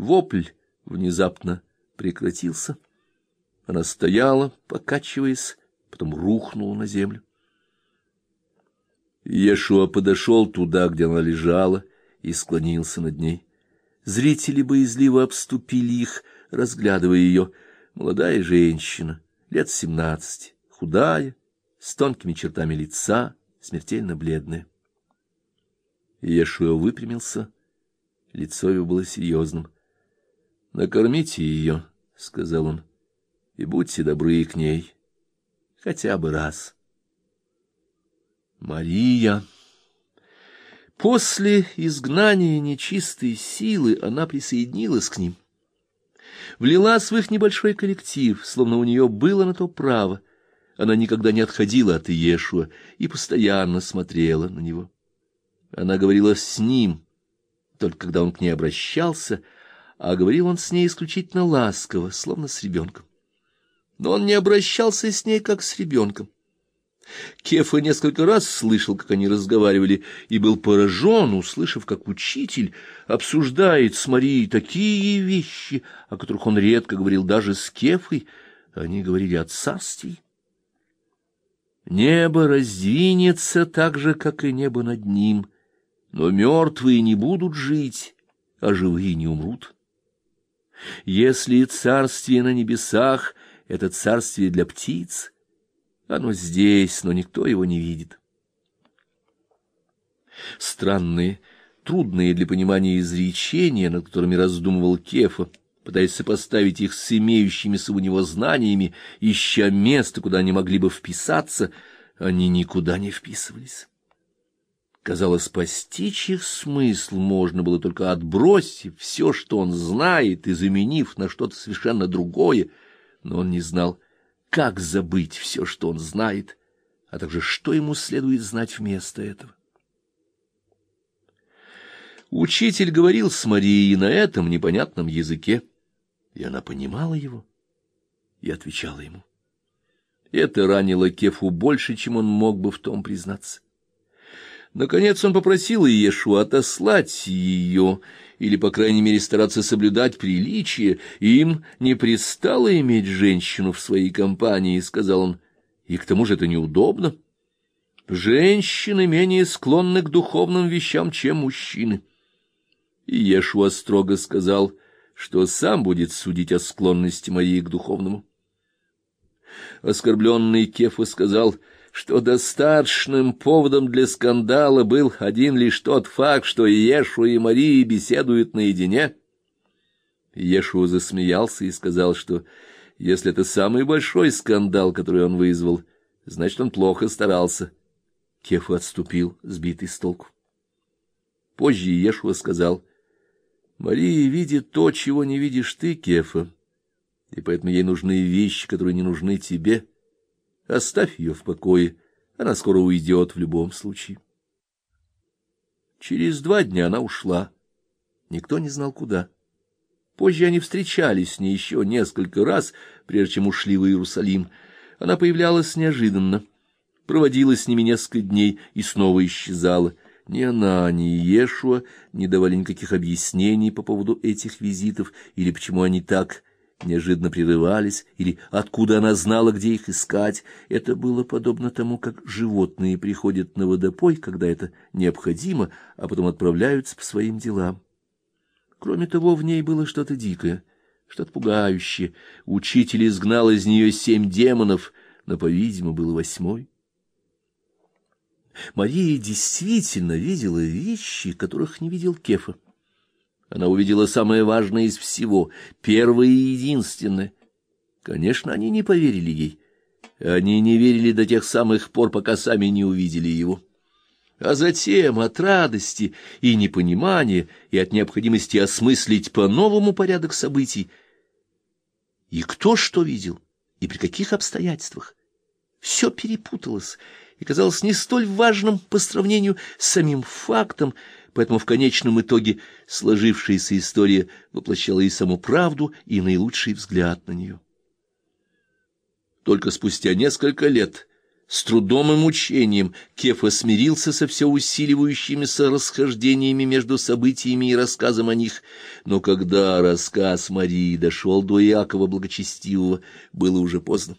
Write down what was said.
Вопль внезапно прекратился. Она стояла, покачиваясь, потом рухнула на землю. Иешуа подошел туда, где она лежала, и склонился над ней. Зрители боязливо обступили их, разглядывая ее. Молодая женщина, лет семнадцати, худая, с тонкими чертами лица, смертельно бледная. Иешуа выпрямился, лицо его было серьезным. — Накормите ее, — сказал он, — и будьте добры к ней, хотя бы раз. Мария... После изгнания нечистой силы она присоединилась к ним, влилась в их небольшой коллектив, словно у нее было на то право. Она никогда не отходила от Иешуа и постоянно смотрела на него. Она говорила с ним, только когда он к ней обращался, а говорил он с ней исключительно ласково, словно с ребенком. Но он не обращался с ней, как с ребенком. Кефа несколько раз слышал, как они разговаривали, и был поражен, услышав, как учитель обсуждает с Марией такие вещи, о которых он редко говорил даже с Кефой. Они говорили о царстве. Небо раздвинется так же, как и небо над ним, но мертвые не будут жить, а живые не умрут. Если царствие на небесах — это царствие для птиц — оно здесь, но никто его не видит. Странные, трудные для понимания изречения, над которыми раздумывал Кефа, пытаясь сопоставить их с имеющимися у него знаниями, ища место, куда они могли бы вписаться, они никуда не вписывались. Казалось, постичь их смысл можно было только отбросив все, что он знает, и заменив на что-то совершенно другое, но он не знал, как забыть все, что он знает, а также что ему следует знать вместо этого. Учитель говорил с Марией на этом непонятном языке, и она понимала его и отвечала ему. Это ранило Кефу больше, чем он мог бы в том признаться. Наконец он попросил Иешу отослать ее, или, по крайней мере, стараться соблюдать приличие. Им не пристало иметь женщину в своей компании, — сказал он, — и к тому же это неудобно. Женщины менее склонны к духовным вещам, чем мужчины. Иешуа строго сказал, что сам будет судить о склонности моей к духовному. Оскорбленный Кефа сказал — что достаточным поводом для скандала был один лишь тот факт, что Иешуа и Мария беседуют наедине. Иешуа засмеялся и сказал, что если это самый большой скандал, который он вызвал, значит, он плохо старался. Кефа отступил, сбитый с толку. Позже Иешуа сказал, «Мария видит то, чего не видишь ты, Кефа, и поэтому ей нужны вещи, которые не нужны тебе». Оставь ее в покое, она скоро уйдет в любом случае. Через два дня она ушла. Никто не знал, куда. Позже они встречались с ней еще несколько раз, прежде чем ушли в Иерусалим. Она появлялась неожиданно, проводила с ними несколько дней и снова исчезала. Ни она, ни Иешуа не давали никаких объяснений по поводу этих визитов или почему они так неожиданно прерывались, или откуда она знала, где их искать. Это было подобно тому, как животные приходят на водопой, когда это необходимо, а потом отправляются по своим делам. Кроме того, в ней было что-то дикое, что-то пугающее. Учитель изгнал из нее семь демонов, но, по-видимому, был восьмой. Мария действительно видела вещи, которых не видел Кефа. Она увидела самое важное из всего, первое и единственное. Конечно, они не поверили ей. Они не верили до тех самых пор, пока сами не увидели его. А затем от радости и непонимания, и от необходимости осмыслить по-новому порядок событий. И кто что видел, и при каких обстоятельствах. Все перепуталось и казалось не столь важным по сравнению с самим фактом, поэтому в конечном итоге сложившаяся история воплощала и саму правду, и наилучший взгляд на нее. Только спустя несколько лет С трудом и мучением Кефа смирился со все усиливающимися расхождениями между событиями и рассказом о них, но когда рассказ Марии дошел до Иакова Благочестивого, было уже поздно.